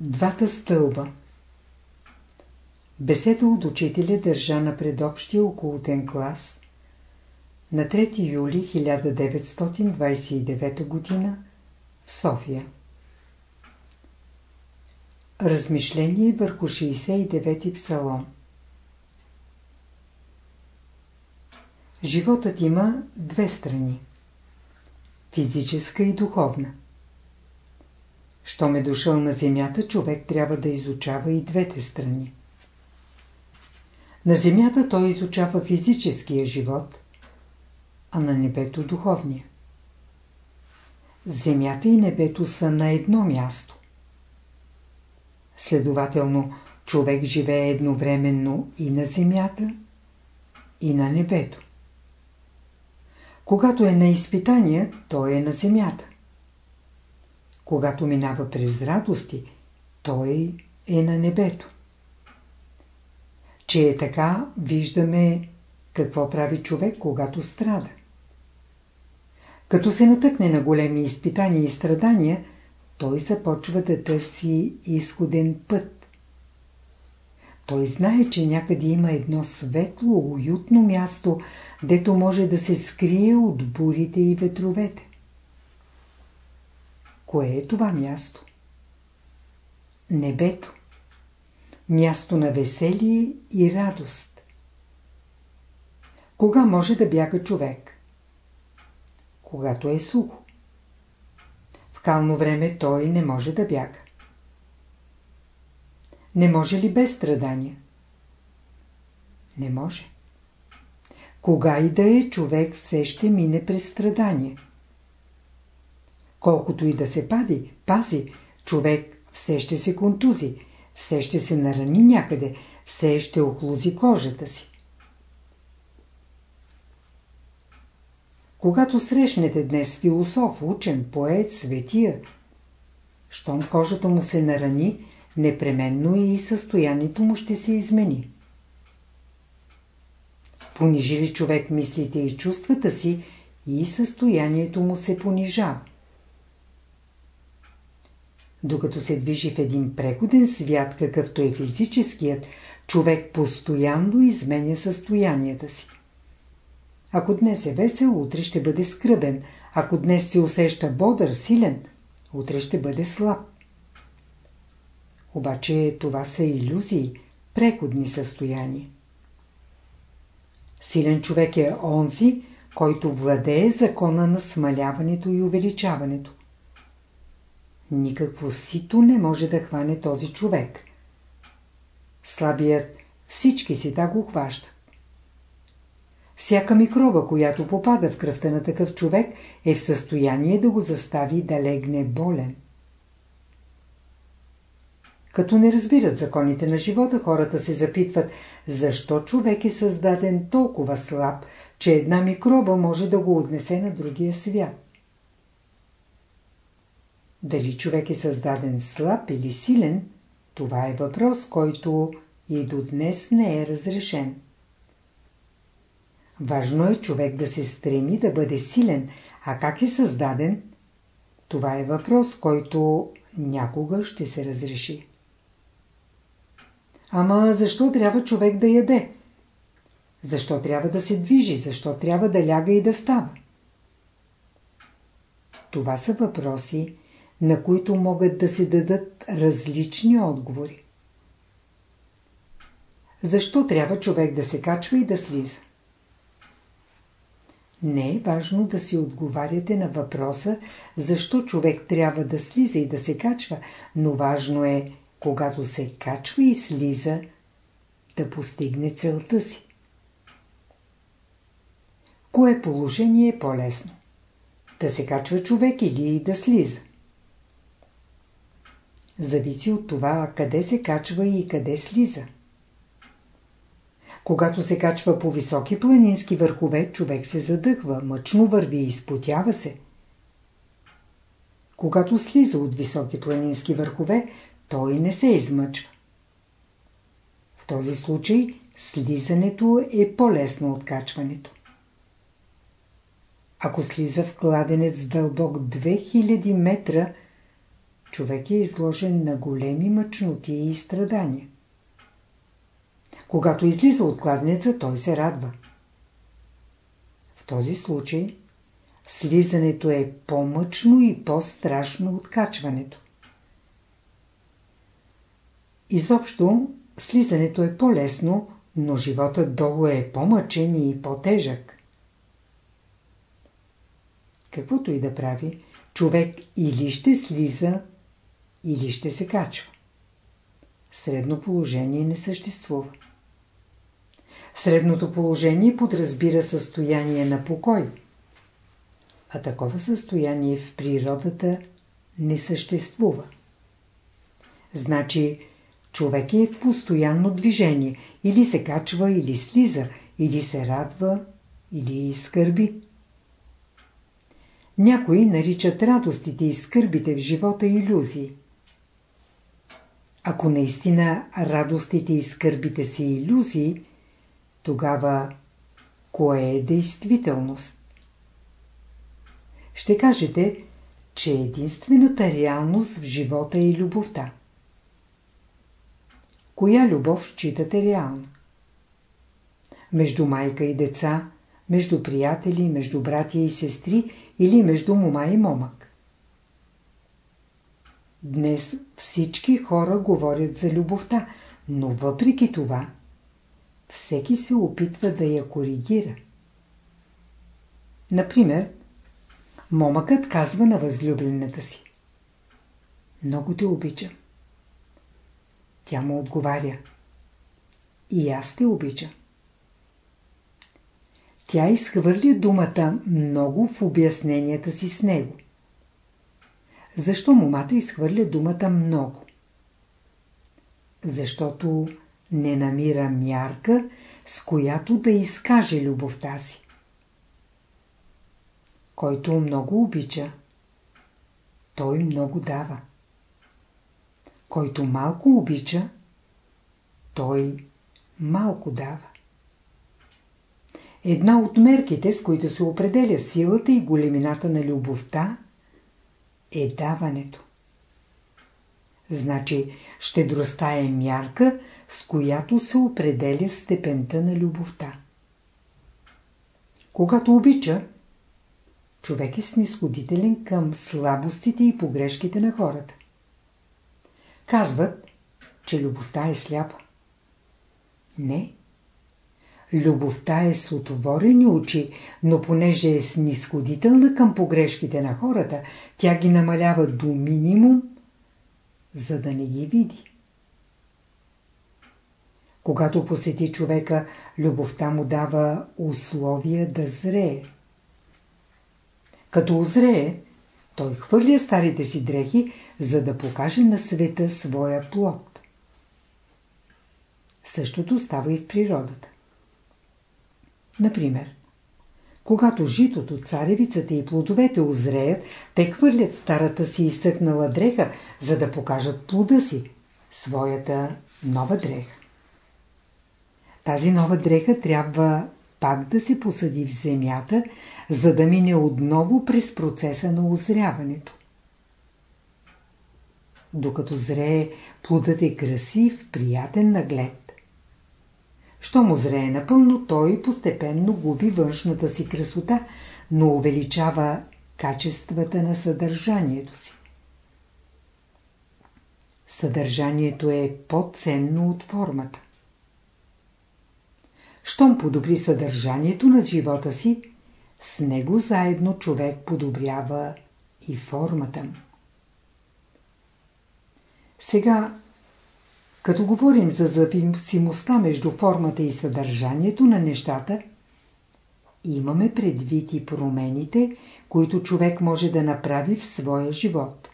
Двата стълба Беседа от учителя държа на предобщия околотен клас на 3 юли 1929 г. в София. Размишление върху 69-ти псалом Животът има две страни – физическа и духовна. Щом е дошъл на земята, човек трябва да изучава и двете страни. На земята той изучава физическия живот, а на небето духовния. Земята и небето са на едно място. Следователно, човек живее едновременно и на земята, и на небето. Когато е на изпитание, той е на земята. Когато минава през радости, той е на небето. Че е така, виждаме какво прави човек, когато страда. Като се натъкне на големи изпитания и страдания, той започва да търси изходен път. Той знае, че някъде има едно светло, уютно място, дето може да се скрие от бурите и ветровете. Кое е това място? Небето. Място на веселие и радост. Кога може да бяга човек? Когато е сухо. В кално време той не може да бяга. Не може ли без страдания? Не може. Кога и да е, човек все ще мине през страдания. Колкото и да се пади, пази, човек все ще се контузи, все ще се нарани някъде, все ще охлузи кожата си. Когато срещнете днес философ, учен, поет, светия, щом кожата му се нарани, непременно и състоянието му ще се измени. Понижи ли човек мислите и чувствата си, и състоянието му се понижава. Докато се движи в един преходен свят, какъвто е физическият, човек постоянно изменя състоянията си. Ако днес е весел, утре ще бъде скръбен. Ако днес се усеща бодър, силен, утре ще бъде слаб. Обаче това са иллюзии, преходни състояния. Силен човек е онзи, който владее закона на смаляването и увеличаването. Никакво сито не може да хване този човек. Слабият всички си да го хващат. Всяка микроба, която попада в кръвта на такъв човек, е в състояние да го застави да легне болен. Като не разбират законите на живота, хората се запитват, защо човек е създаден толкова слаб, че една микроба може да го отнесе на другия свят. Дали човек е създаден слаб или силен, това е въпрос, който и до днес не е разрешен. Важно е човек да се стреми да бъде силен, а как е създаден, това е въпрос, който някога ще се разреши. Ама защо трябва човек да яде? Защо трябва да се движи? Защо трябва да ляга и да става? Това са въпроси, на които могат да се дадат различни отговори. Защо трябва човек да се качва и да слиза? Не е важно да си отговаряте на въпроса, защо човек трябва да слиза и да се качва, но важно е, когато се качва и слиза, да постигне целта си. Кое положение е по-лесно? Да се качва човек или да слиза? Зависи от това къде се качва и къде слиза. Когато се качва по високи планински върхове, човек се задъхва, мъчно върви и изпотява се. Когато слиза от високи планински върхове, той не се измъчва. В този случай слизането е по-лесно от качването. Ако слиза в кладенец дълбок 2000 метра, човек е изложен на големи мъчноти и страдания. Когато излиза от кладнеца, той се радва. В този случай слизането е по-мъчно и по-страшно от качването. Изобщо, слизането е по-лесно, но животът долу е по-мъчен и по-тежък. Каквото и да прави, човек или ще слиза, или ще се качва. Средно положение не съществува. Средното положение подразбира състояние на покой, а такова състояние в природата не съществува. Значи, човек е в постоянно движение, или се качва, или слиза, или се радва, или скърби. Някои наричат радостите и скърбите в живота иллюзии. Ако наистина радостите и скърбите са иллюзии, тогава кое е действителност? Ще кажете, че единствената реалност в живота е любовта. Коя любов считате реална? Между майка и деца, между приятели, между братя и сестри или между мома и момък? Днес всички хора говорят за любовта, но въпреки това всеки се опитва да я коригира. Например, момъкът казва на възлюблената си Много те обичам. Тя му отговаря И аз те обичам. Тя изхвърля думата много в обясненията си с него. Защо момата изхвърля думата много? Защото не намира мярка, с която да изкаже любовта си. Който много обича, той много дава. Който малко обича, той малко дава. Една от мерките, с които се определя силата и големината на любовта, е даването. Значи, щедростта е мярка, с която се определя степента на любовта. Когато обича, човек е снисходителен към слабостите и погрешките на хората. Казват, че любовта е сляпа. Не. Любовта е с отворени очи, но понеже е снисходителна към погрешките на хората, тя ги намалява до минимум, за да не ги види. Когато посети човека, любовта му дава условия да зрее. Като озрее, той хвърля старите си дрехи, за да покаже на света своя плод. Същото става и в природата. Например, когато житото, царевицата и плодовете озреят, те хвърлят старата си изсъкнала дреха, за да покажат плода си, своята нова дреха. Тази нова дреха трябва пак да се посади в земята, за да мине отново през процеса на озряването. Докато зрее, плодът е красив, приятен наглед. Що му зрее напълно, той постепенно губи външната си красота, но увеличава качествата на съдържанието си. Съдържанието е по-ценно от формата. Щом подобри съдържанието на живота си, с него заедно човек подобрява и формата му. Сега, като говорим за зависимостта между формата и съдържанието на нещата, имаме предвид и промените, които човек може да направи в своя живот.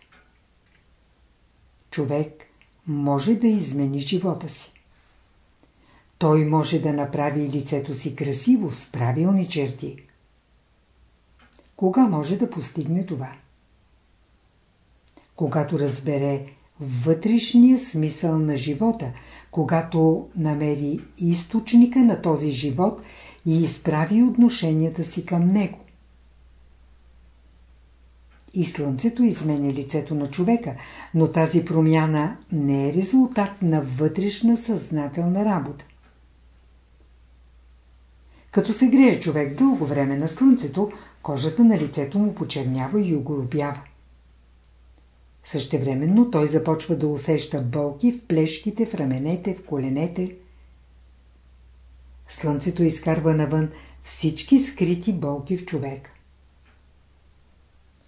Човек може да измени живота си. Той може да направи лицето си красиво, с правилни черти. Кога може да постигне това? Когато разбере вътрешния смисъл на живота, когато намери източника на този живот и изправи отношенията си към него. И слънцето изменя лицето на човека, но тази промяна не е резултат на вътрешна съзнателна работа. Като се грее човек дълго време на слънцето, кожата на лицето му почернява и огоробява. Същевременно той започва да усеща болки в плешките, в раменете, в коленете. Слънцето изкарва навън всички скрити болки в човек.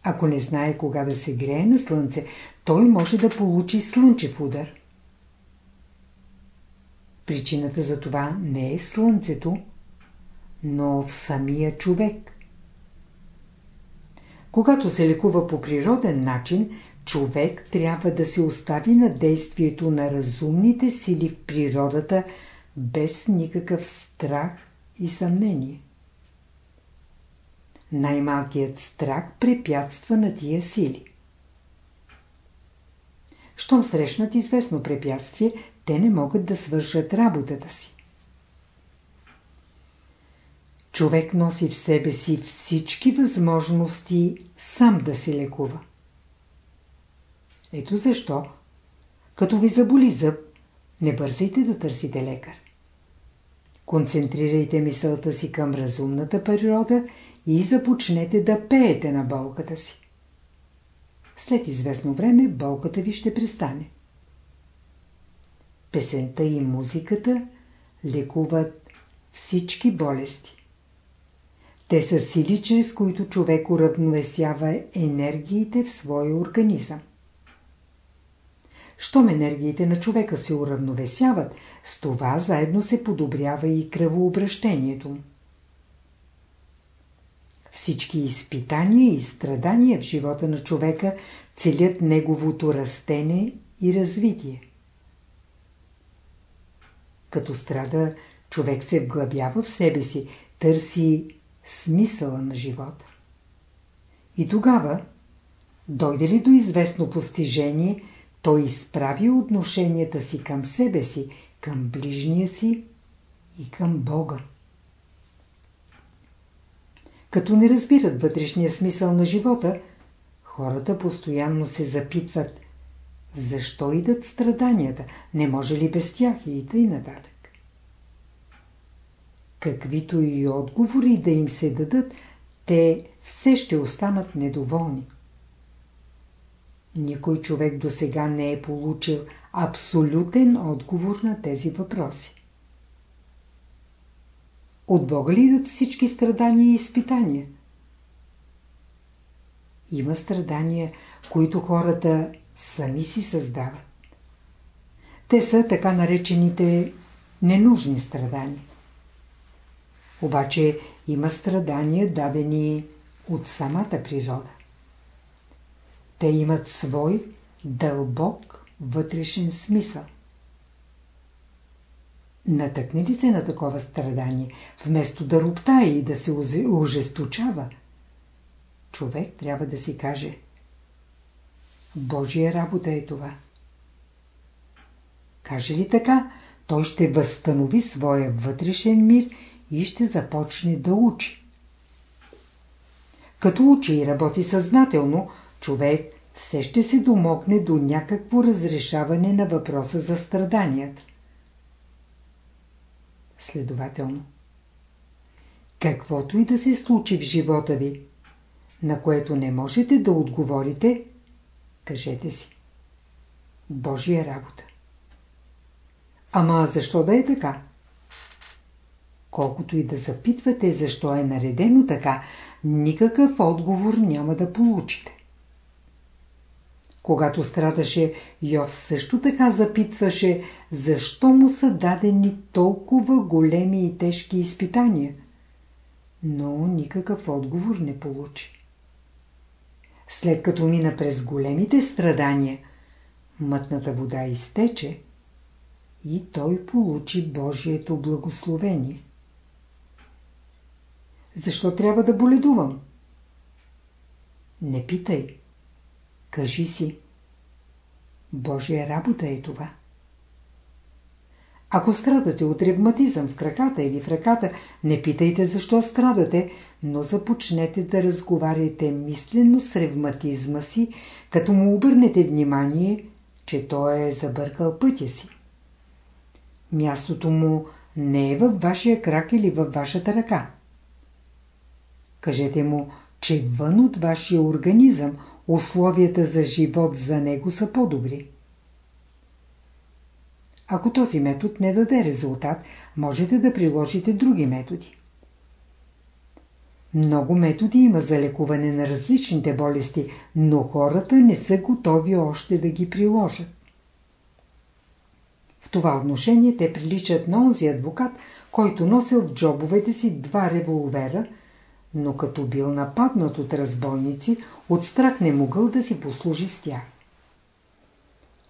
Ако не знае кога да се грее на слънце, той може да получи слънчев удар. Причината за това не е слънцето, но в самия човек. Когато се лекува по природен начин, човек трябва да се остави на действието на разумните сили в природата без никакъв страх и съмнение. Най-малкият страх препятства на тия сили. Щом срещнат известно препятствие, те не могат да свършат работата си. Човек носи в себе си всички възможности сам да се лекува. Ето защо, като ви заболи зъб, не бързайте да търсите лекар. Концентрирайте мисълта си към разумната природа и започнете да пеете на болката си. След известно време болката ви ще престане. Песента и музиката лекуват всички болести. Те са сили, чрез които човек уравновесява енергиите в своя организъм. Щом енергиите на човека се уравновесяват, с това заедно се подобрява и кръвообращението. Всички изпитания и страдания в живота на човека целят неговото растене и развитие. Като страда, човек се вглъбява в себе си, търси смисъла на живота. И тогава, дойде ли до известно постижение, той изправи отношенията си към себе си, към ближния си и към Бога. Като не разбират вътрешния смисъл на живота, хората постоянно се запитват защо идат страданията, не може ли без тях и тъй нататък. Каквито и отговори да им се дадат, те все ще останат недоволни. Никой човек до сега не е получил абсолютен отговор на тези въпроси. От Бога ли идат всички страдания и изпитания? Има страдания, които хората сами си създават. Те са така наречените ненужни страдания. Обаче има страдания дадени от самата природа. Те имат свой дълбок вътрешен смисъл. Натъкне ли се на такова страдание, вместо да роптае и да се ожесточава, човек трябва да си каже Божия работа е това. Каже ли така, той ще възстанови своя вътрешен мир и ще започне да учи. Като учи и работи съзнателно, човек все ще се домогне до някакво разрешаване на въпроса за страданията. Следователно, каквото и да се случи в живота ви, на което не можете да отговорите, кажете си. Божия работа. Ама защо да е така? Колкото и да запитвате защо е наредено така, никакъв отговор няма да получите. Когато страдаше, Йов също така запитваше, защо му са дадени толкова големи и тежки изпитания. Но никакъв отговор не получи. След като мина през големите страдания, мътната вода изтече и той получи Божието благословение. Защо трябва да боледувам? Не питай. Кажи си. Божия работа е това. Ако страдате от ревматизъм в краката или в ръката, не питайте защо страдате, но започнете да разговаряте мислено с ревматизма си, като му обърнете внимание, че той е забъркал пътя си. Мястото му не е във вашия крак или във вашата ръка. Кажете му, че вън от вашия организъм условията за живот за него са по-добри. Ако този метод не даде резултат, можете да приложите други методи. Много методи има за лекуване на различните болести, но хората не са готови още да ги приложат. В това отношение те приличат на онзи адвокат, който носил в джобовете си два револвера, но като бил нападнат от разбойници, от страх не могъл да си послужи с тях.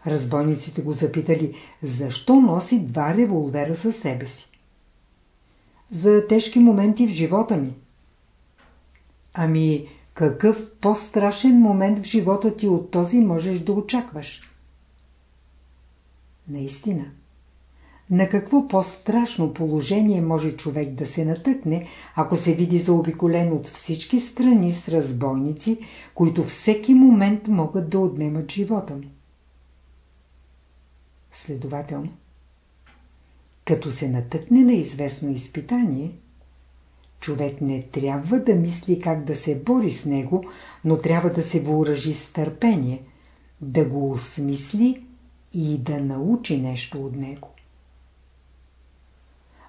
Разбойниците го запитали, защо носи два револвера със себе си. За тежки моменти в живота ми. Ами, какъв по-страшен момент в живота ти от този можеш да очакваш? Наистина. На какво по-страшно положение може човек да се натъкне, ако се види заобиколен от всички страни с разбойници, които всеки момент могат да отнемат живота му? Следователно, като се натъкне на известно изпитание, човек не трябва да мисли как да се бори с него, но трябва да се въоръжи с търпение, да го осмисли и да научи нещо от него.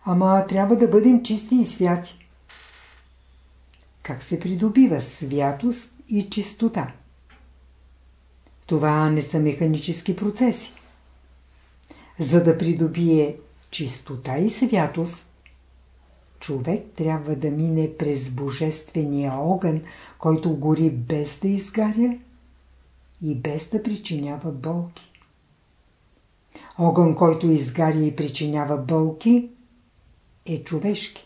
Ама трябва да бъдем чисти и святи. Как се придобива святост и чистота? Това не са механически процеси. За да придобие чистота и святост, човек трябва да мине през божествения огън, който гори без да изгаря и без да причинява болки. Огън, който изгаря и причинява болки, е човешки.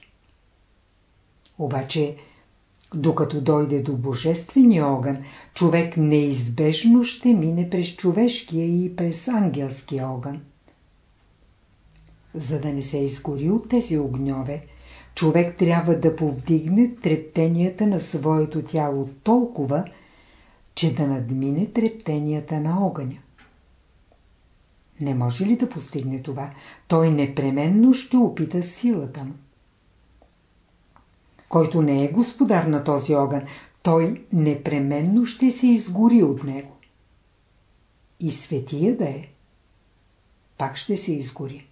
Обаче, докато дойде до божествения огън, човек неизбежно ще мине през човешкия и през ангелския огън. За да не се изгори от тези огньове, човек трябва да повдигне трептенията на своето тяло толкова, че да надмине трептенията на огъня. Не може ли да постигне това? Той непременно ще опита силата му. Който не е господар на този огън, той непременно ще се изгори от него. И светия да е, пак ще се изгори.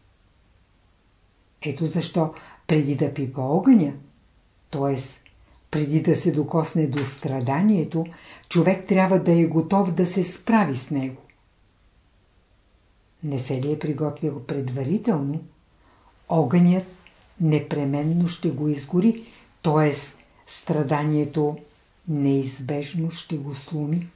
Ето защо преди да пипа огъня, т.е. преди да се докосне до страданието, човек трябва да е готов да се справи с него. Не се ли е приготвил предварително, огънят непременно ще го изгори, т.е. страданието неизбежно ще го сломи.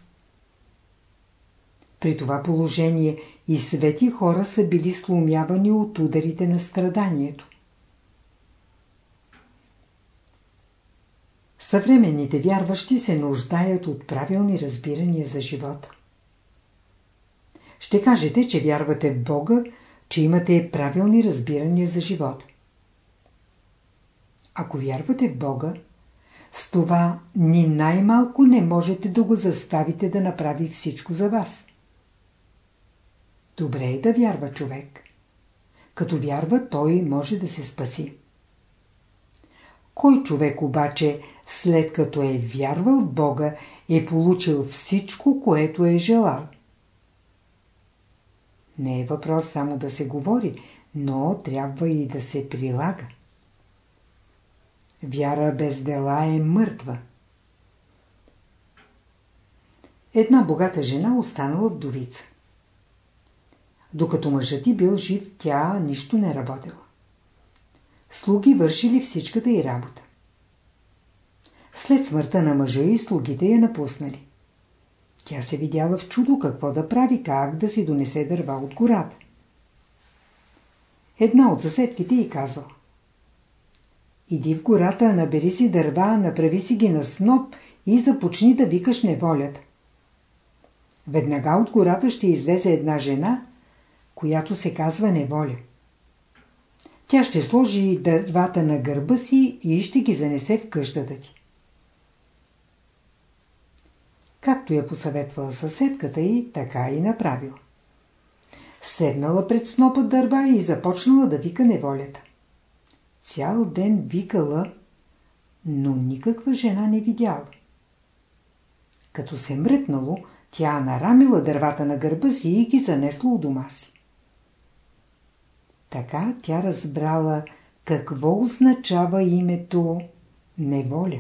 При това положение и свети хора са били сломявани от ударите на страданието. Съвременните вярващи се нуждаят от правилни разбирания за живота. Ще кажете, че вярвате в Бога, че имате правилни разбирания за живота. Ако вярвате в Бога, с това ни най-малко не можете да го заставите да направи всичко за вас. Добре е да вярва човек. Като вярва, той може да се спаси. Кой човек обаче, след като е вярвал в Бога, е получил всичко, което е желал? Не е въпрос само да се говори, но трябва и да се прилага. Вяра без дела е мъртва. Една богата жена останала вдовица. Докато мъжът ти бил жив, тя нищо не работила. Слуги вършили всичката й работа. След смъртта на мъжа и слугите я напуснали. Тя се видяла в чудо какво да прави, как да си донесе дърва от гората. Една от съседките й казала. Иди в гората, набери си дърва, направи си ги на сноп и започни да викаш неволята. Веднага от гората ще излезе една жена, която се казва неволя. Тя ще сложи дървата на гърба си и ще ги занесе в къщата ти. Както я посъветвала съседката й, така и направила. Седнала пред снопа дърва и започнала да вика неволята. Цял ден викала, но никаква жена не видяла. Като се мръкнало, тя нарамила дървата на гърба си и ги занесла у дома си. Така тя разбрала какво означава името неволя.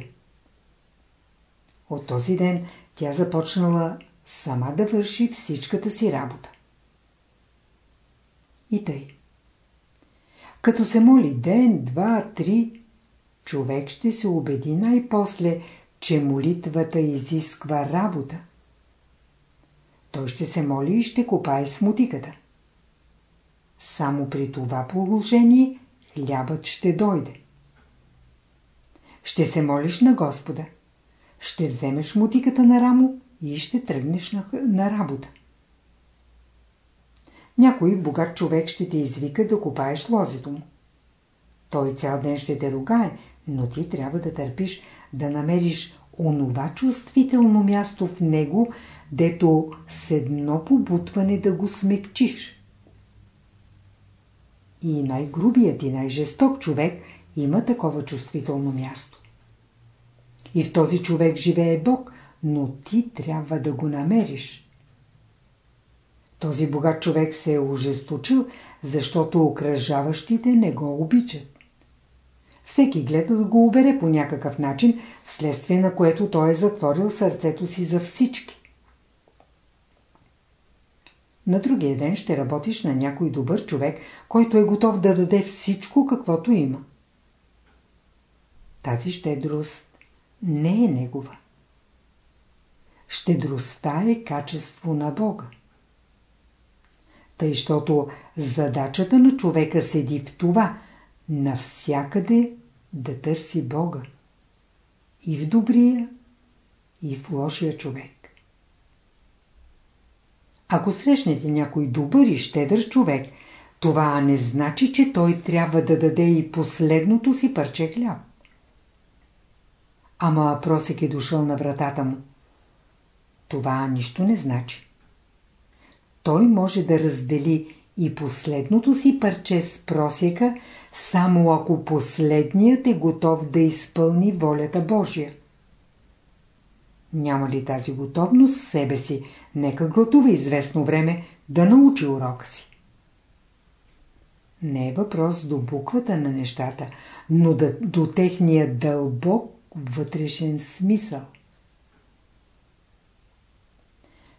От този ден тя започнала сама да върши всичката си работа. И тъй. Като се моли ден, два, три, човек ще се убеди най-после, че молитвата изисква работа. Той ще се моли и ще копае с мутиката. Само при това положение хлябът ще дойде. Ще се молиш на Господа. Ще вземеш мутиката на рамо и ще тръгнеш на, на работа. Някой богат човек ще те извика да копаеш лозито му. Той цял ден ще те ругае, но ти трябва да търпиш, да намериш онова чувствително място в него, дето с едно побутване да го смекчиш. И най-грубият и най-жесток човек има такова чувствително място. И в този човек живее Бог, но ти трябва да го намериш. Този богат човек се е ожесточил, защото окръжаващите не го обичат. Всеки гледа да го убере по някакъв начин, вследствие на което той е затворил сърцето си за всички. На другия ден ще работиш на някой добър човек, който е готов да даде всичко, каквото има. Тази щедрост не е негова. Щедростта е качество на Бога. Тъй, защото задачата на човека седи в това – навсякъде да търси Бога. И в добрия, и в лошия човек. Ако срещнете някой добър и щедър човек, това не значи, че той трябва да даде и последното си парче хляб. Ама просек е дошъл на вратата му. Това нищо не значи. Той може да раздели и последното си парче с просека, само ако последният е готов да изпълни волята Божия. Няма ли тази готовност в себе си, нека глътува известно време да научи урока си. Не е въпрос до буквата на нещата, но да, до техния дълбок вътрешен смисъл.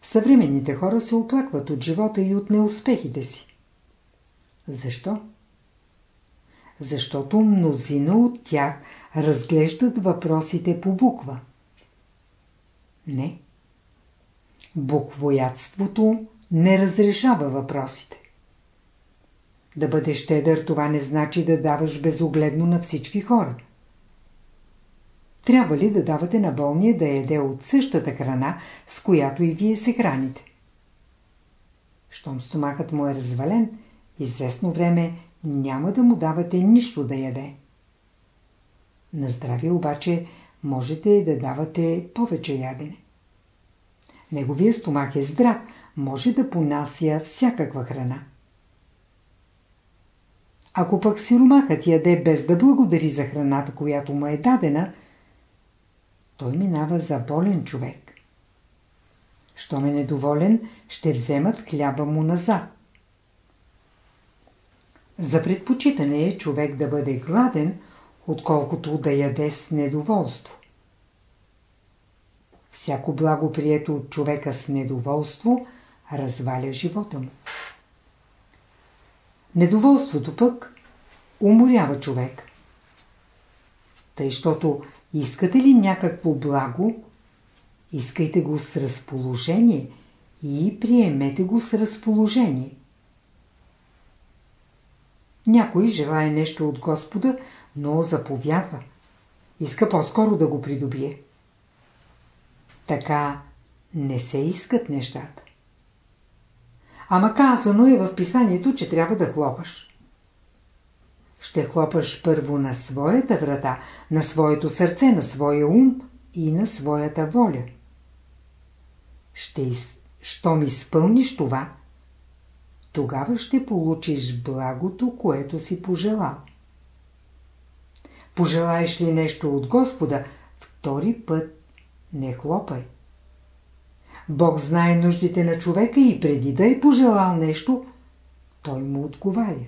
Съвременните хора се оплакват от живота и от неуспехите си. Защо? Защото мнозина от тях разглеждат въпросите по буква. Не. Буквоядството не разрешава въпросите. Да бъдеш щедър, това не значи да даваш безогледно на всички хора. Трябва ли да давате на болния да яде от същата храна, с която и вие се храните? Щом стомахът му е развален, известно време няма да му давате нищо да яде. На здраве обаче можете да давате повече ядене. Неговия стомах е здрав, може да понася всякаква храна. Ако пък сиромахът яде без да благодари за храната, която му е дадена, той минава за болен човек. Щом е недоволен, ще вземат хляба му назад. За предпочитане е човек да бъде гладен, отколкото да яде с недоволство. Всяко благо прието от човека с недоволство разваля живота му. Недоволството пък уморява човек. Тъй, защото искате ли някакво благо, искайте го с разположение и приемете го с разположение. Някой желая нещо от Господа, но заповядва. Иска по-скоро да го придобие. Така не се искат нещата. Ама казано е в писанието, че трябва да хлопаш. Ще хлопаш първо на своята врата, на своето сърце, на своя ум и на своята воля. Ще, щом изпълниш това, тогава ще получиш благото, което си пожелал. Пожелаеш ли нещо от Господа, втори път не хлопай. Бог знае нуждите на човека и преди да е пожелал нещо, той му отговаря.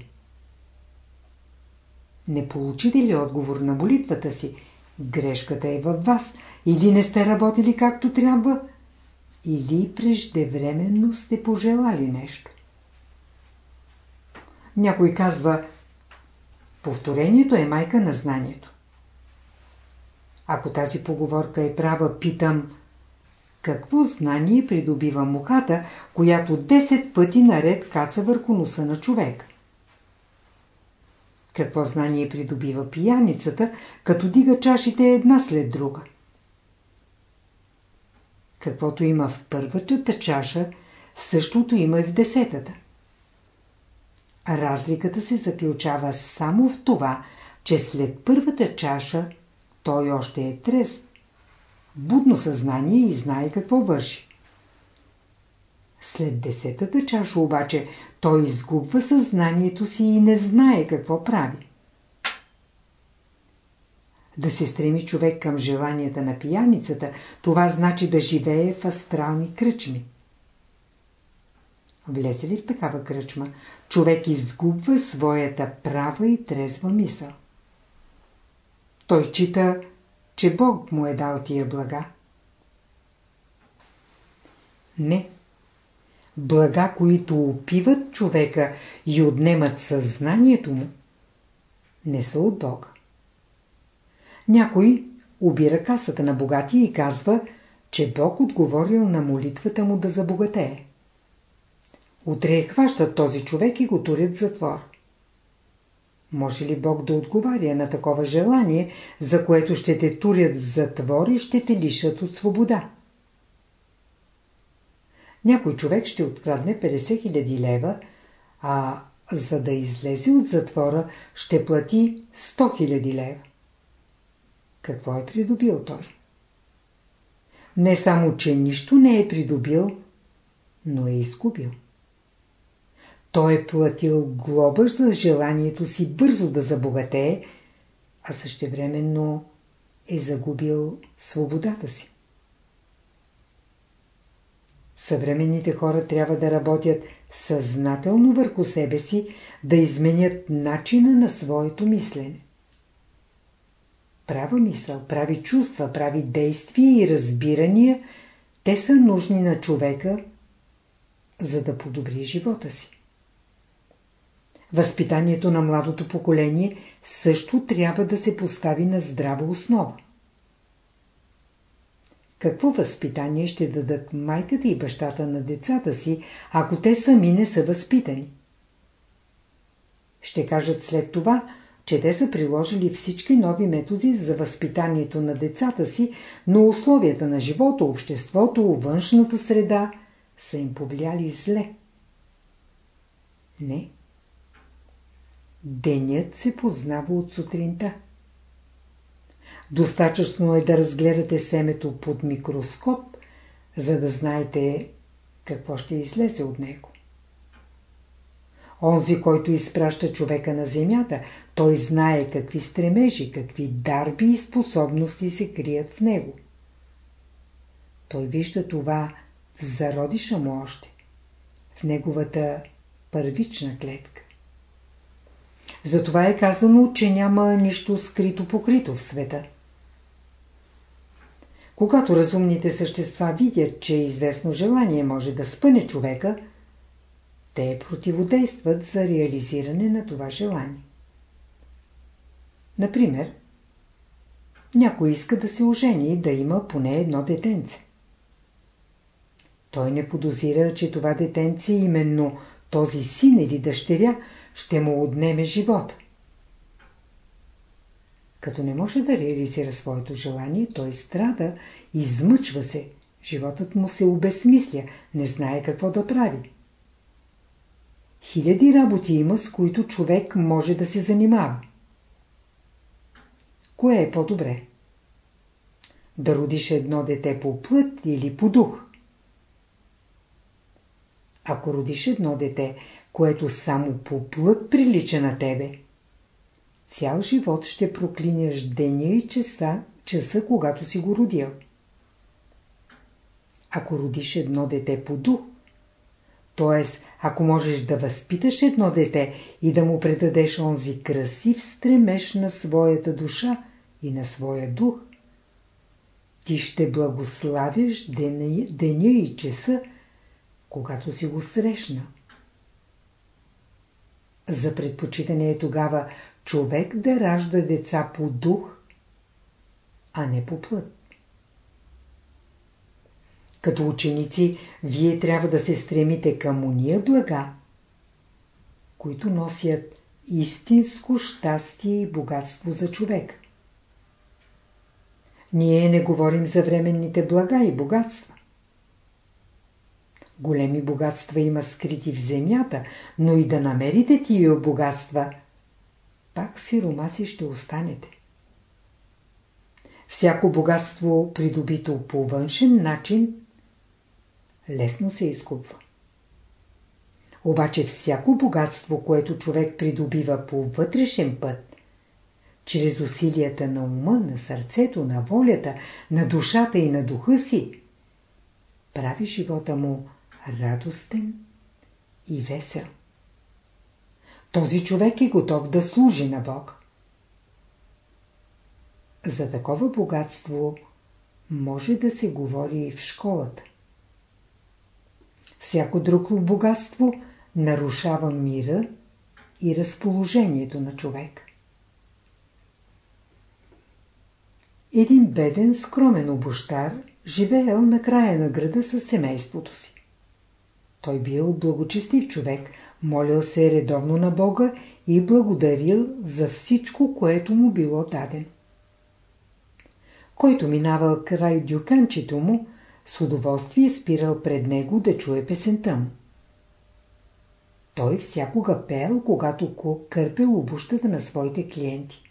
Не получите ли отговор на молитвата си, грешката е във вас, или не сте работили както трябва, или преждевременно сте пожелали нещо. Някой казва, повторението е майка на знанието. Ако тази поговорка е права, питам, какво знание придобива мухата, която 10 пъти наред каца върху носа на човек? Какво знание придобива пияницата, като дига чашите една след друга? Каквото има в първата чаша, същото има и в десетата. Разликата се заключава само в това, че след първата чаша той още е трез, будно съзнание и знае какво върши. След десетата чаша обаче той изгубва съзнанието си и не знае какво прави. Да се стреми човек към желанията на пияницата, това значи да живее в астрални кръчми. Влезе ли в такава кръчма, човек изгубва своята права и трезва мисъл. Той чита, че Бог му е дал тия блага. Не. Блага, които опиват човека и отнемат съзнанието му, не са от Бога. Някой обира касата на богати и казва, че Бог отговорил на молитвата му да забогатее. Утре хващат този човек и го турят в затвор. Може ли Бог да отговаря на такова желание, за което ще те турят в затвор и ще те лишат от свобода? Някой човек ще открадне 50 000 лева, а за да излезе от затвора ще плати 100 000 лева. Какво е придобил той? Не само, че нищо не е придобил, но е изгубил. Той е платил глоба за желанието си бързо да забогатее, а същевременно е загубил свободата си. Съвременните хора трябва да работят съзнателно върху себе си, да изменят начина на своето мислене. Права мисъл, прави чувства, прави действия и разбирания, те са нужни на човека, за да подобри живота си. Възпитанието на младото поколение също трябва да се постави на здрава основа. Какво възпитание ще дадат майката и бащата на децата си, ако те сами не са възпитани? Ще кажат след това, че те са приложили всички нови методи за възпитанието на децата си, но условията на живота, обществото, външната среда са им повлияли зле. Не. Денят се познава от сутринта. Достатъчно е да разгледате семето под микроскоп, за да знаете какво ще излезе от него. Онзи, който изпраща човека на земята, той знае какви стремежи, какви дарби и способности се крият в него. Той вижда това в зародиша му още, в неговата първична клетка. Затова е казано, че няма нищо скрито покрито в света. Когато разумните същества видят, че известно желание може да спъне човека, те противодействат за реализиране на това желание. Например, някой иска да се ожени и да има поне едно детенце. Той не подозира, че това детенце, именно този син или дъщеря, ще му отнеме живота. Като не може да реализира своето желание, той страда, измъчва се, животът му се обесмисля, не знае какво да прави. Хиляди работи има, с които човек може да се занимава. Кое е по-добре? Да родиш едно дете по плът или по дух? Ако родиш едно дете, което само по плът прилича на тебе, цял живот ще проклиняш деня и часа, часа, когато си го родил. Ако родиш едно дете по дух, т.е. ако можеш да възпиташ едно дете и да му предадеш онзи красив стремеж на своята душа и на своя дух, ти ще благославиш деня, и часа, когато си го срещна. За предпочитане е тогава човек да ражда деца по дух, а не по плът. Като ученици, вие трябва да се стремите към уния блага, които носят истинско щастие и богатство за човек. Ние не говорим за временните блага и богатства. Големи богатства има скрити в земята, но и да намерите тия богатства, пак сиромаси ще останете. Всяко богатство, придобито по външен начин, лесно се изкупва. Обаче всяко богатство, което човек придобива по вътрешен път, чрез усилията на ума, на сърцето, на волята, на душата и на духа си, прави живота му радостен и весел. Този човек е готов да служи на Бог. За такова богатство може да се говори и в школата. Всяко друго богатство нарушава мира и разположението на човек. Един беден, скромен обощар живеел на края на града с семейството си. Той бил благочестив човек, молил се редовно на Бога и благодарил за всичко, което му било дадено. Който минавал край дюканчето му, с удоволствие спирал пред него да чуе песента му. Той всякога пел, когато кърпел обущата на своите клиенти.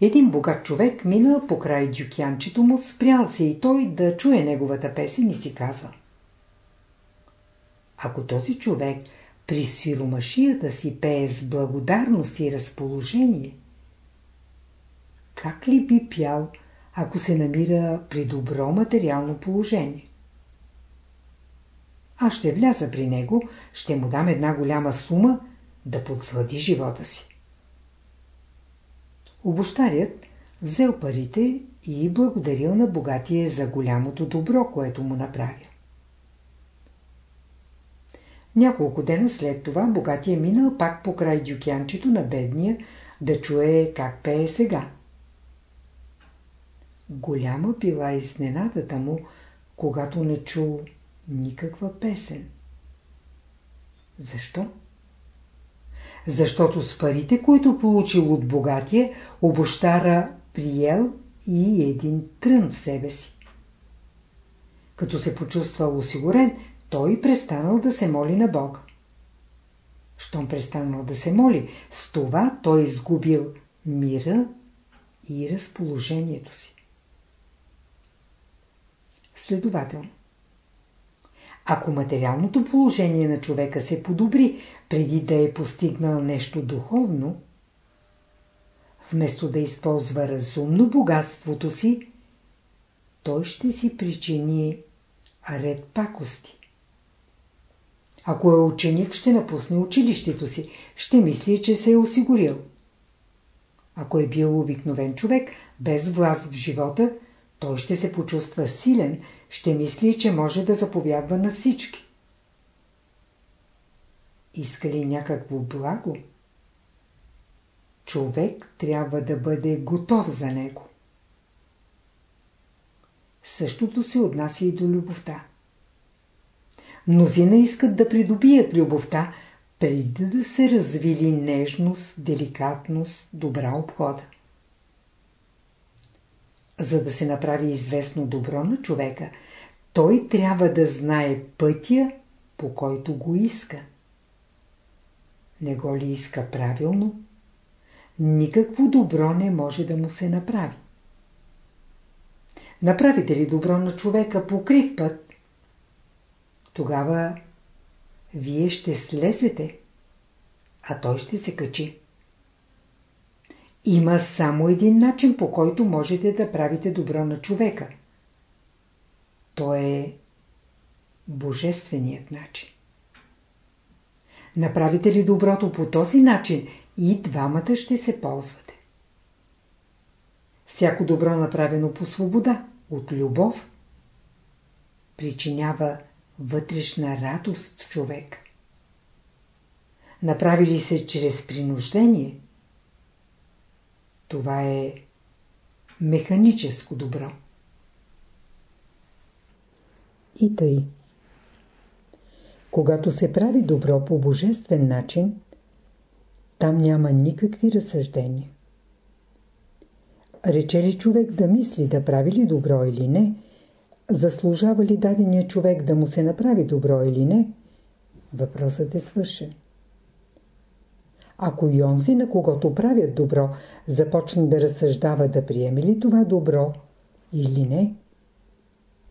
Един богат човек минал по край дюкянчето му, спрял се и той да чуе неговата песен и си казал. Ако този човек при сиромашията си пее с благодарност и разположение, как ли би пял, ако се намира при добро материално положение? Аз ще вляза при него, ще му дам една голяма сума да подслади живота си. Обощарят взел парите и благодарил на богатия за голямото добро, което му направил. Няколко дена след това богатия минал пак по край дюкянчето на бедния да чуе как пее сега. Голяма била изненадата му, когато не чул никаква песен. Защо? Защото с парите, които получил от богатия, обощара приел и един трън в себе си. Като се почувствал осигурен, той престанал да се моли на Бога. Щом престанал да се моли, с това той изгубил мира и разположението си. Следователно, ако материалното положение на човека се подобри преди да е постигнал нещо духовно, вместо да използва разумно богатството си, той ще си причини ред пакости. Ако е ученик, ще напусне училището си, ще мисли, че се е осигурил. Ако е бил обикновен човек, без власт в живота, той ще се почувства силен, ще мисли, че може да заповядва на всички. Иска ли някакво благо? Човек трябва да бъде готов за него. Същото се отнася и до любовта. Мнозина искат да придобият любовта, преди да се развили нежност, деликатност, добра обхода. За да се направи известно добро на човека, той трябва да знае пътя по който го иска. Не го ли иска правилно, никакво добро не може да му се направи. Направите ли добро на човека по крив път, тогава вие ще слезете, а той ще се качи. Има само един начин, по който можете да правите добро на човека. То е божественият начин. Направите ли доброто по този начин, и двамата ще се ползвате. Всяко добро направено по свобода, от любов, причинява вътрешна радост в човек. Направили се чрез принуждение, това е механическо добро. И тъй. Когато се прави добро по божествен начин, там няма никакви разсъждения. Рече ли човек да мисли да прави ли добро или не, заслужава ли дадения човек да му се направи добро или не, въпросът е свършен. Ако и онзи, на когото правят добро, започне да разсъждава да приеме ли това добро или не,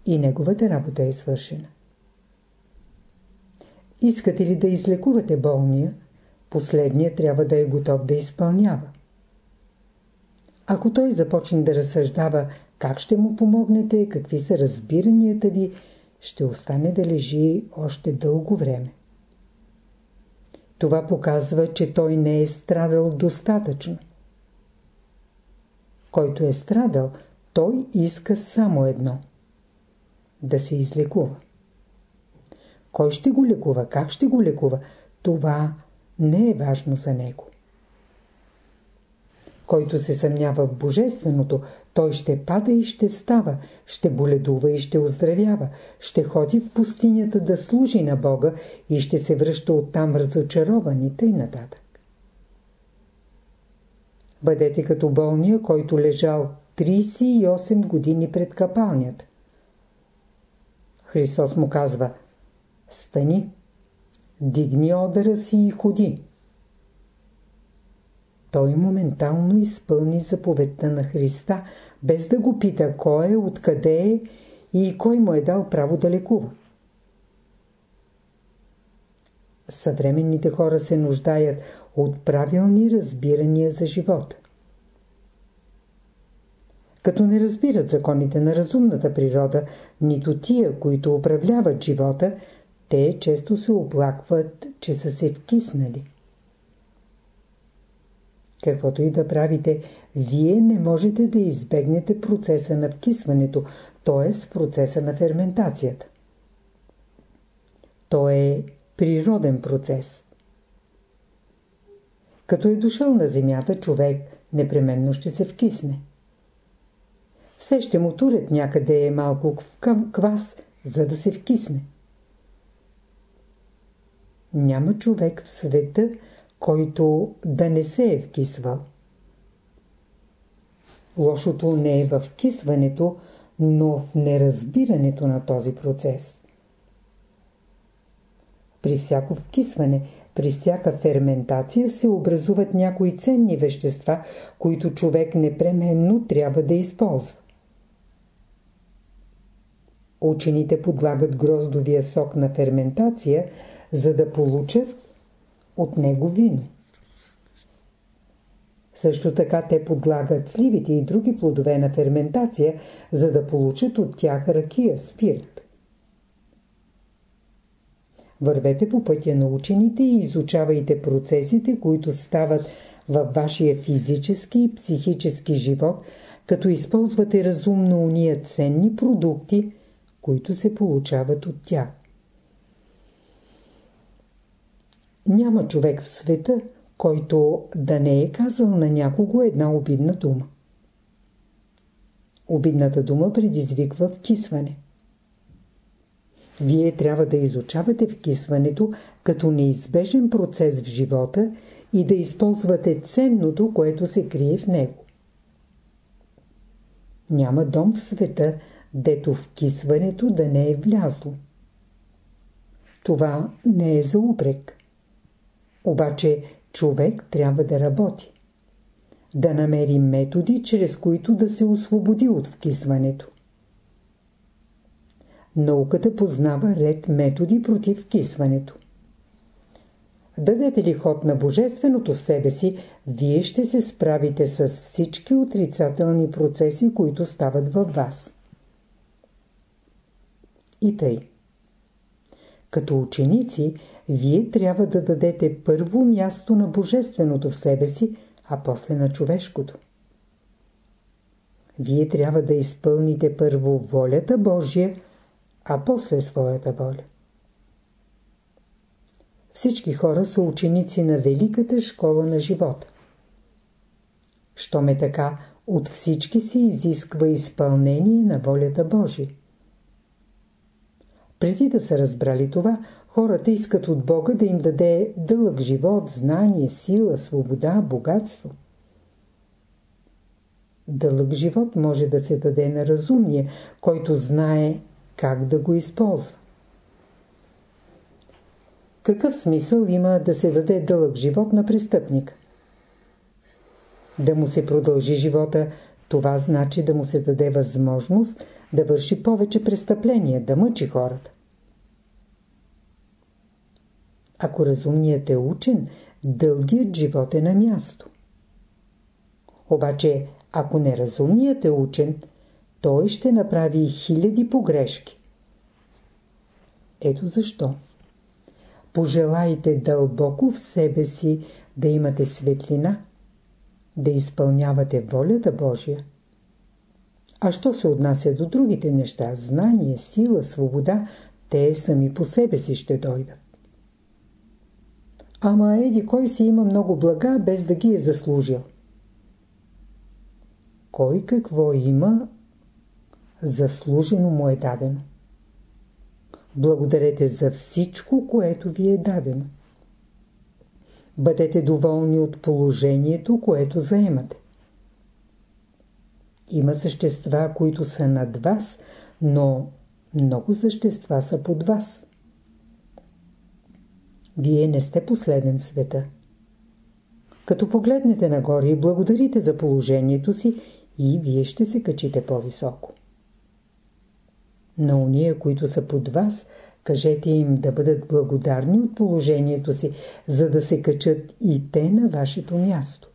и неговата работа е свършена. Искате ли да излекувате болния, последния трябва да е готов да изпълнява. Ако той започне да разсъждава как ще му помогнете, какви са разбиранията ви, ще остане да лежи още дълго време. Това показва, че той не е страдал достатъчно. Който е страдал, той иска само едно – да се излекува. Кой ще го лекува, как ще го лекува, това не е важно за него. Който се съмнява в Божественото, той ще пада и ще става, ще боледува и ще оздравява, ще ходи в пустинята да служи на Бога и ще се връща оттам разочарован и тъй нататък. Бъдете като болния, който лежал 38 години пред капалнята. Христос му казва Стани! Дигни одъра си и ходи. Той моментално изпълни заповедта на Христа, без да го пита кой е, откъде е и кой му е дал право да лекува. Съвременните хора се нуждаят от правилни разбирания за живота. Като не разбират законите на разумната природа, нито тия, които управляват живота, те често се оплакват, че са се вкиснали. Каквото и да правите, вие не можете да избегнете процеса на вкисването, т.е. процеса на ферментацията. То е природен процес. Като е дошъл на земята, човек непременно ще се вкисне. Все ще му турят някъде малко квас, за да се вкисне. Няма човек в света, който да не се е вкисвал. Лошото не е в вкисването, но в неразбирането на този процес. При всяко вкисване, при всяка ферментация се образуват някои ценни вещества, които човек непременно трябва да използва. Учените подлагат гроздовия сок на ферментация – за да получат от него вино. Също така те подлагат сливите и други плодове на ферментация, за да получат от тях ракия, спирт. Вървете по пътя на учените и изучавайте процесите, които стават във вашия физически и психически живот, като използвате разумно уния ценни продукти, които се получават от тях. Няма човек в света, който да не е казал на някого една обидна дума. Обидната дума предизвиква вкисване. Вие трябва да изучавате вкисването като неизбежен процес в живота и да използвате ценното, което се крие в него. Няма дом в света, дето вкисването да не е влязло. Това не е за упрек. Обаче човек трябва да работи. Да намери методи, чрез които да се освободи от вкисването. Науката познава ред методи против вкисването. Дадете ли ход на Божественото себе си, вие ще се справите с всички отрицателни процеси, които стават във вас. И тъй. Като ученици, вие трябва да дадете първо място на Божественото в себе си, а после на човешкото. Вие трябва да изпълните първо волята Божия, а после своята воля. Всички хора са ученици на великата школа на живота. Щом е така, от всички се изисква изпълнение на волята Божия. Преди да са разбрали това, хората искат от Бога да им даде дълъг живот, знание, сила, свобода, богатство. Дълъг живот може да се даде на разумния, който знае как да го използва. Какъв смисъл има да се даде дълъг живот на престъпник? Да му се продължи живота, това значи да му се даде възможност да върши повече престъпления, да мъчи хората. Ако разумният е учен, дългият живот е на място. Обаче, ако неразумният е учен, той ще направи хиляди погрешки. Ето защо. Пожелайте дълбоко в себе си да имате светлина, да изпълнявате волята Божия. А що се отнася до другите неща, знание, сила, свобода, те сами по себе си ще дойдат. Ама еди кой си има много блага, без да ги е заслужил. Кой какво има, заслужено му е дадено. Благодарете за всичко, което ви е дадено. Бъдете доволни от положението, което заемате. Има същества, които са над вас, но много същества са под вас. Вие не сте последен в света. Като погледнете нагоре и благодарите за положението си, и вие ще се качите по-високо. На уния, които са под вас, кажете им да бъдат благодарни от положението си, за да се качат и те на вашето място.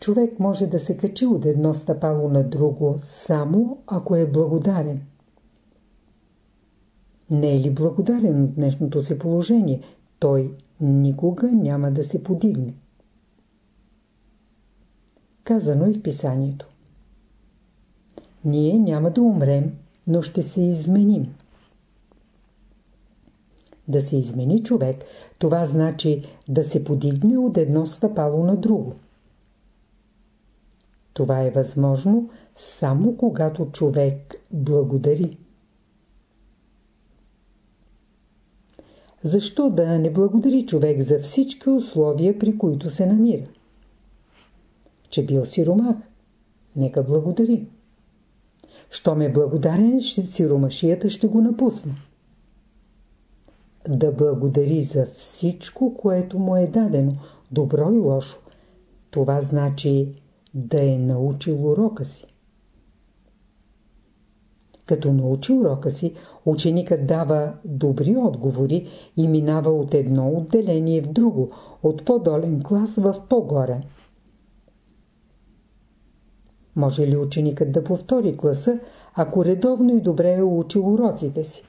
Човек може да се качи от едно стъпало на друго, само ако е благодарен. Не е ли благодарен от днешното си положение, той никога няма да се подигне. Казано е в писанието. Ние няма да умрем, но ще се изменим. Да се измени човек, това значи да се подигне от едно стъпало на друго. Това е възможно само когато човек благодари. Защо да не благодари човек за всички условия, при които се намира? Че бил сиромах. Нека благодари. Щом е благодарен, ще сиромашията ще го напусне. Да благодари за всичко, което му е дадено, добро и лошо. Това значи да е научил урока си. Като научи урока си, ученикът дава добри отговори и минава от едно отделение в друго, от по-долен клас в по-горен. Може ли ученикът да повтори класа, ако редовно и добре е учил уроците си?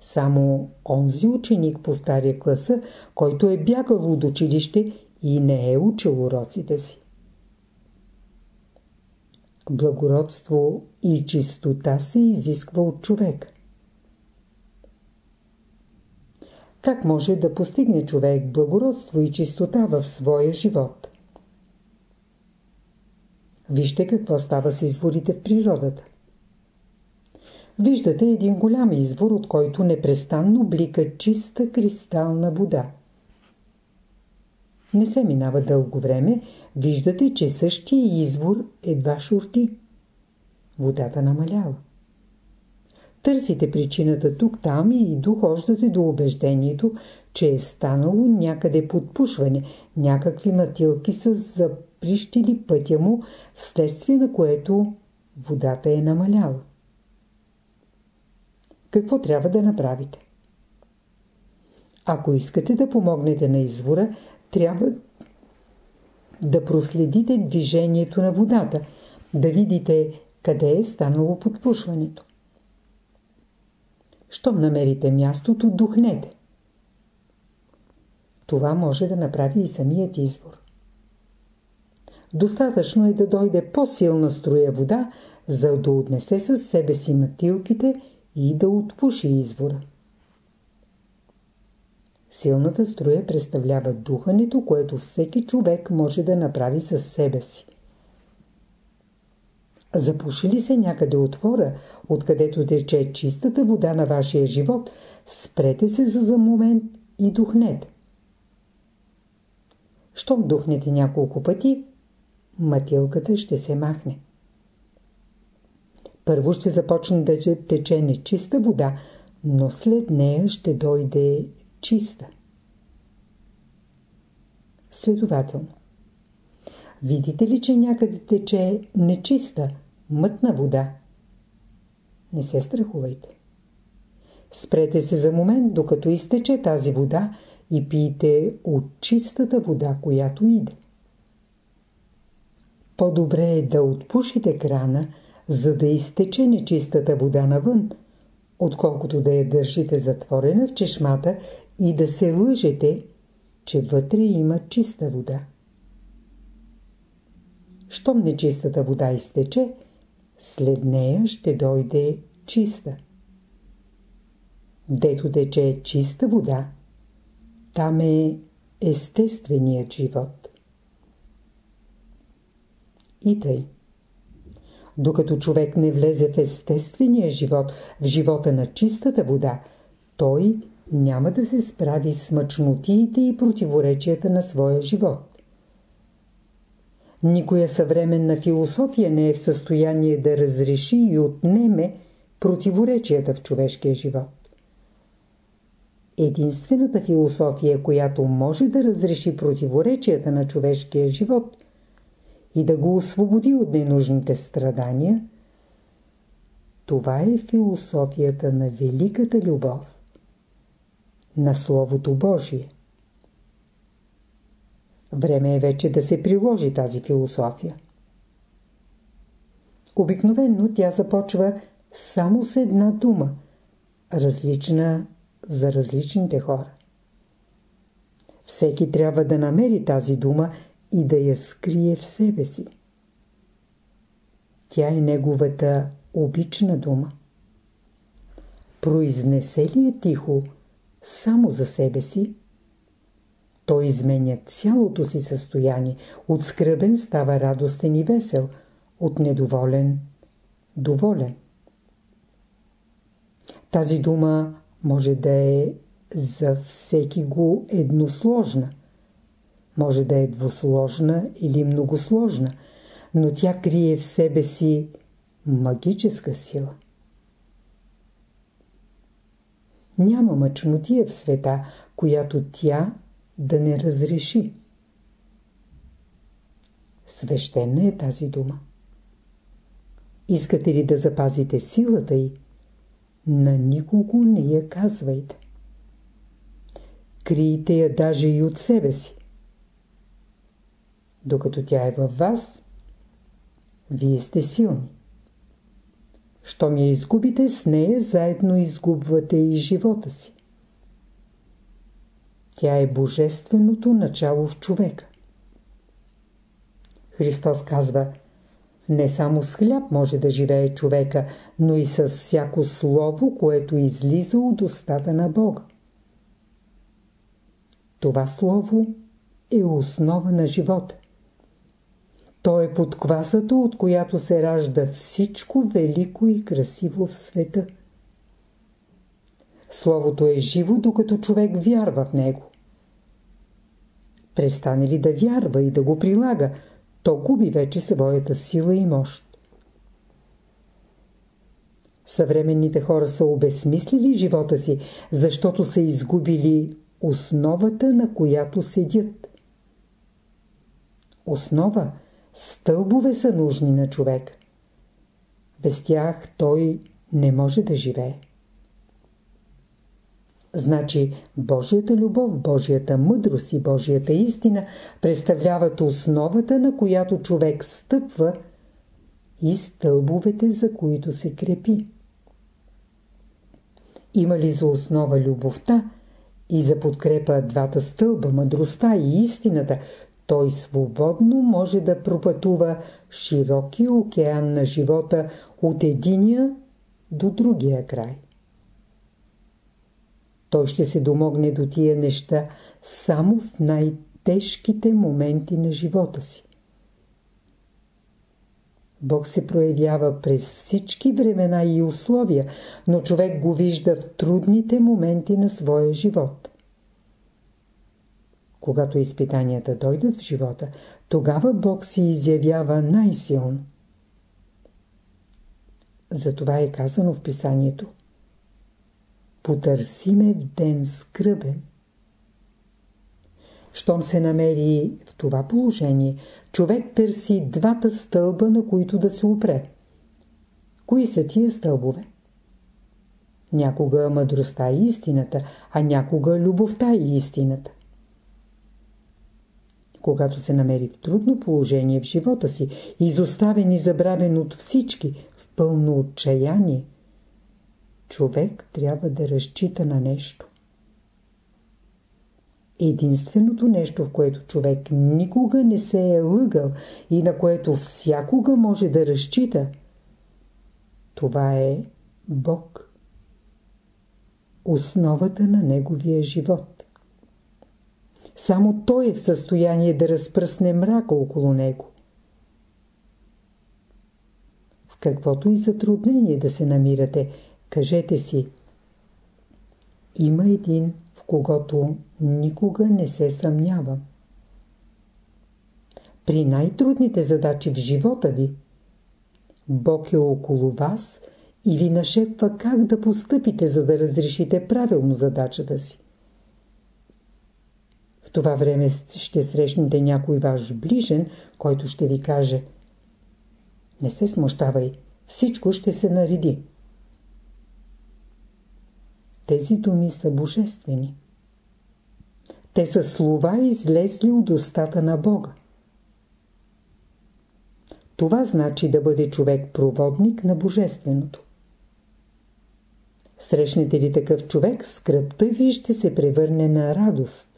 Само онзи ученик повтаря класа, който е бягал от училище и не е учил уроците си. Благородство и чистота се изисква от човек. Как може да постигне човек благородство и чистота в своя живот? Вижте какво става с изворите в природата. Виждате един голям извор, от който непрестанно блика чиста кристална вода. Не се минава дълго време, виждате, че същия извор едва шурти. Водата намалява. Търсите причината тук-там и дохождате до убеждението, че е станало някъде подпушване, някакви матилки са заприщили пътя му, вследствие на което водата е намаляла. Какво трябва да направите? Ако искате да помогнете на извора, трябва да проследите движението на водата, да видите къде е станало подпушването. Щом намерите мястото, духнете. Това може да направи и самият извор. Достатъчно е да дойде по-силна струя вода, за да отнесе със себе си матилките и да отпуши извора. Силната струя представлява духането, което всеки човек може да направи със себе си. Запуши ли се някъде отвора, откъдето тече чистата вода на вашия живот, спрете се за, момент и духнете. Щом духнете няколко пъти, матилката ще се махне. Първо ще започне да тече нечиста вода, но след нея ще дойде чиста. Следователно, видите ли, че някъде тече нечиста, мътна вода? Не се страхувайте. Спрете се за момент, докато изтече тази вода и пийте от чистата вода, която иде. По-добре е да отпушите крана, за да изтече нечистата вода навън, отколкото да я държите затворена в чешмата и да се лъжете, че вътре има чиста вода. Щом нечистата вода изтече, след нея ще дойде чиста. Дето тече чиста вода, там е естественият живот. И тъй. Докато човек не влезе в естествения живот, в живота на чистата вода, той няма да се справи с мъчнотиите и противоречията на своя живот. Никоя съвременна философия не е в състояние да разреши и отнеме противоречията в човешкия живот. Единствената философия, която може да разреши противоречията на човешкия живот и да го освободи от ненужните страдания, това е философията на великата любов на Словото Божие. Време е вече да се приложи тази философия. Обикновенно тя започва само с една дума, различна за различните хора. Всеки трябва да намери тази дума и да я скрие в себе си. Тя е неговата обична дума. Произнесе ли е тихо, само за себе си, той изменя цялото си състояние. От скръбен става радостен и весел, от недоволен – доволен. Тази дума може да е за всеки го едносложна. Може да е двусложна или многосложна, но тя крие в себе си магическа сила. Няма мъчнотия в света, която тя да не разреши. Свещена е тази дума. Искате ли да запазите силата й? На никого не я казвайте. Крийте я даже и от себе си. Докато тя е във вас, вие сте силни. Щом я изгубите, с нея заедно изгубвате и живота си. Тя е божественото начало в човека. Христос казва, не само с хляб може да живее човека, но и с всяко слово, което излиза от устата на Бога. Това слово е основа на живота. То е подквасата, от която се ражда всичко велико и красиво в света. Словото е живо, докато човек вярва в него. Престане ли да вярва и да го прилага, то губи вече своята сила и мощ. Съвременните хора са обезсмислили живота си, защото са изгубили основата, на която седят. Основа, стълбове са нужни на човек. Без тях той не може да живее. Значи Божията любов, Божията мъдрост и Божията истина представляват основата, на която човек стъпва и стълбовете, за които се крепи. Има ли за основа любовта и за подкрепа двата стълба, мъдростта и истината, той свободно може да пропътува широкия океан на живота от единия до другия край. Той ще се домогне до тия неща само в най-тежките моменти на живота си. Бог се проявява през всички времена и условия, но човек го вижда в трудните моменти на своя живот. Когато изпитанията дойдат в живота, тогава Бог се изявява най-силно. Затова е казано в писанието – Потърси ме в ден скръбен. Щом се намери в това положение, човек търси двата стълба, на които да се опре. Кои са тия стълбове? Някога мъдростта и истината, а някога любовта и истината. Когато се намери в трудно положение в живота си, изоставен и забравен от всички, в пълно отчаяние, човек трябва да разчита на нещо. Единственото нещо, в което човек никога не се е лъгал и на което всякога може да разчита, това е Бог. Основата на неговия живот. Само Той е в състояние да разпръсне мрака около него. В каквото и затруднение да се намирате – Кажете си, има един, в когото никога не се съмнявам. При най-трудните задачи в живота ви, Бог е около вас и ви нашепва как да постъпите, за да разрешите правилно задачата си. В това време ще срещнете някой ваш ближен, който ще ви каже Не се смущавай, всичко ще се нареди. Тези думи са божествени. Те са слова излезли от устата на Бога. Това значи да бъде човек проводник на Божественото. Срещнете ли такъв човек, скръпта ви ще се превърне на радост.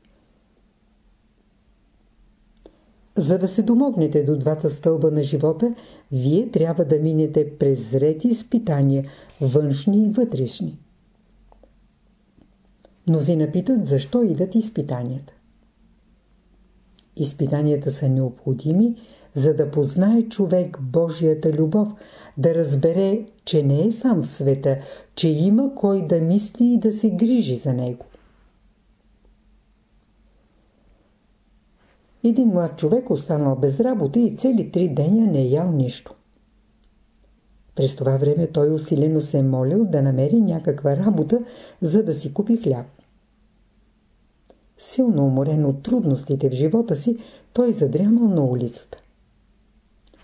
За да се домогнете до двата стълба на живота, вие трябва да минете през ред изпитания, външни и вътрешни. Мнозина питат защо идат изпитанията. Изпитанията са необходими, за да познае човек Божията любов, да разбере, че не е сам в света, че има кой да мисли и да се грижи за него. Един млад човек останал без работа и цели три деня не ял нищо. През това време той усилено се е молил да намери някаква работа, за да си купи хляб. Силно уморен от трудностите в живота си, той задрямал на улицата.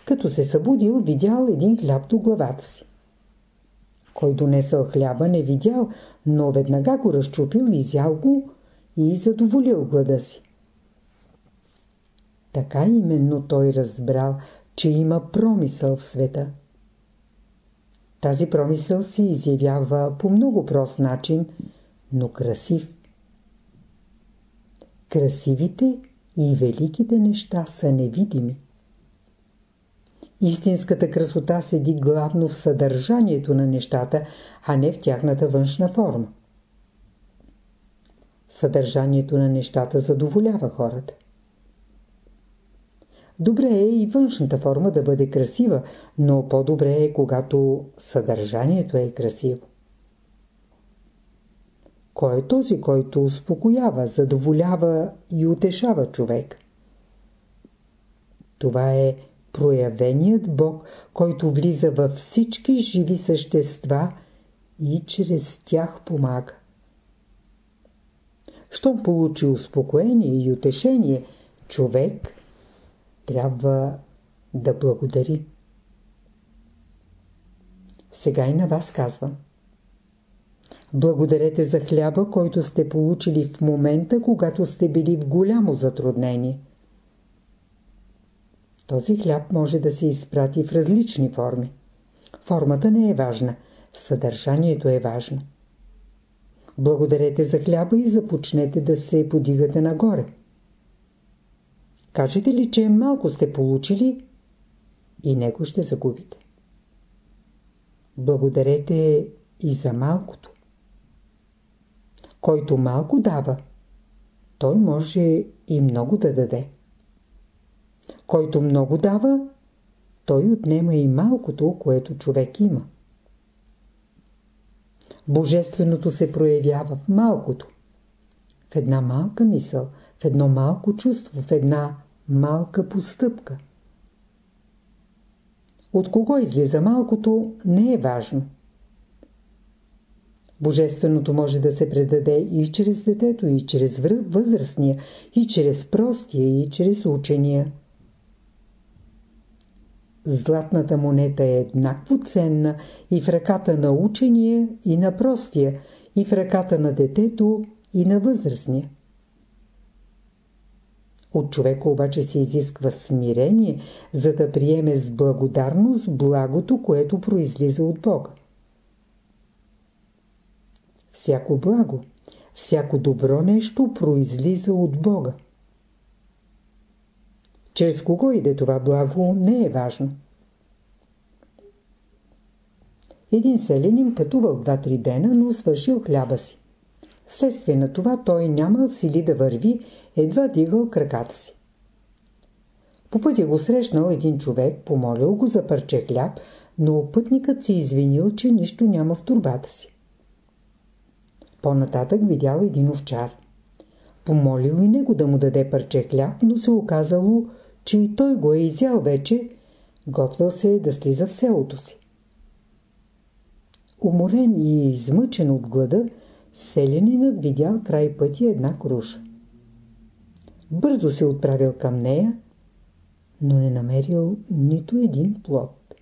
Като се събудил, видял един хляб до главата си. Кой донесъл хляба, не видял, но веднага го разчупил, изял го и задоволил глада си. Така именно той разбрал, че има промисъл в света. Тази промисъл се изявява по много прост начин, но красив. Красивите и великите неща са невидими. Истинската красота седи главно в съдържанието на нещата, а не в тяхната външна форма. Съдържанието на нещата задоволява хората. Добре е и външната форма да бъде красива, но по-добре е, когато съдържанието е красиво. Кой е този, който успокоява, задоволява и утешава човек? Това е проявеният Бог, който влиза във всички живи същества и чрез тях помага. Щом получи успокоение и утешение, човек трябва да благодари. Сега и на вас казвам. Благодарете за хляба, който сте получили в момента, когато сте били в голямо затруднение. Този хляб може да се изпрати в различни форми. Формата не е важна, съдържанието е важно. Благодарете за хляба и започнете да се подигате нагоре. Кажете ли, че малко сте получили и него ще загубите. Благодарете и за малкото. Който малко дава, той може и много да даде. Който много дава, той отнема и малкото, което човек има. Божественото се проявява в малкото. В една малка мисъл, в едно малко чувство, в една малка постъпка. От кого излиза малкото, не е важно. Божественото може да се предаде и чрез детето, и чрез възрастния, и чрез простия, и чрез учения. Златната монета е еднакво ценна и в ръката на учения, и на простия, и в ръката на детето, и на възрастния. От човека обаче се изисква смирение, за да приеме с благодарност благото, което произлиза от Бога. Всяко благо, всяко добро нещо произлиза от Бога. Чрез кого иде това благо, не е важно. Един селянин пътувал 2-3 дена, но свършил хляба си. Вследствие на това той нямал сили да върви, едва дигал краката си. По пътя го срещнал един човек, помолил го за парче хляб, но пътникът се извинил, че нищо няма в турбата си. По-нататък видял един овчар. Помолил и него да му даде парче хляб, но се оказало, че и той го е изял вече, готвил се да слиза в селото си. Уморен и измъчен от глада, селянинът видял край пътя една круша. Бързо се отправил към нея, но не намерил нито един плод.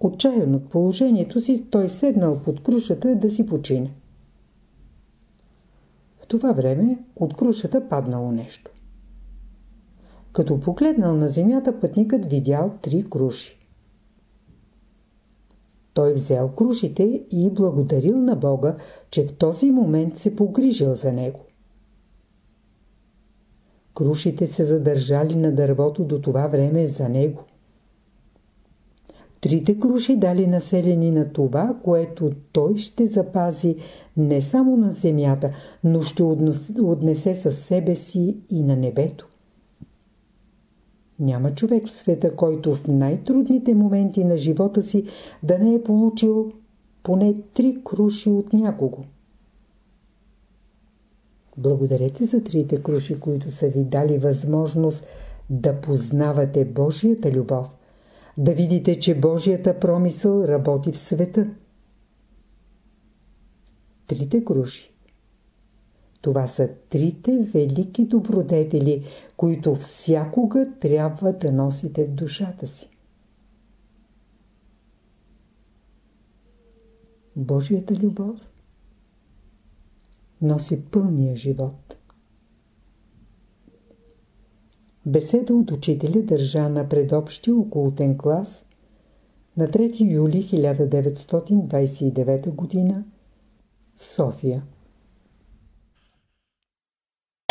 Отчаян от положението си, той седнал под крушата да си почине. В това време от крушата паднало нещо. Като погледнал на земята, пътникът видял три круши. Той взел крушите и благодарил на Бога, че в този момент се погрижил за него. Крушите се задържали на дървото до това време за него. Трите круши дали населени на това, което той ще запази не само на земята, но ще отнесе със себе си и на небето. Няма човек в света, който в най-трудните моменти на живота си да не е получил поне три круши от някого. Благодарете за трите круши, които са ви дали възможност да познавате Божията любов, да видите, че Божията промисъл работи в света. Трите круши това са трите велики добродетели, които всякога трябва да носите в душата си. Божията любов носи пълния живот. Беседа от учителя държа на предобщи околотен клас на 3 юли 1929 г. в София.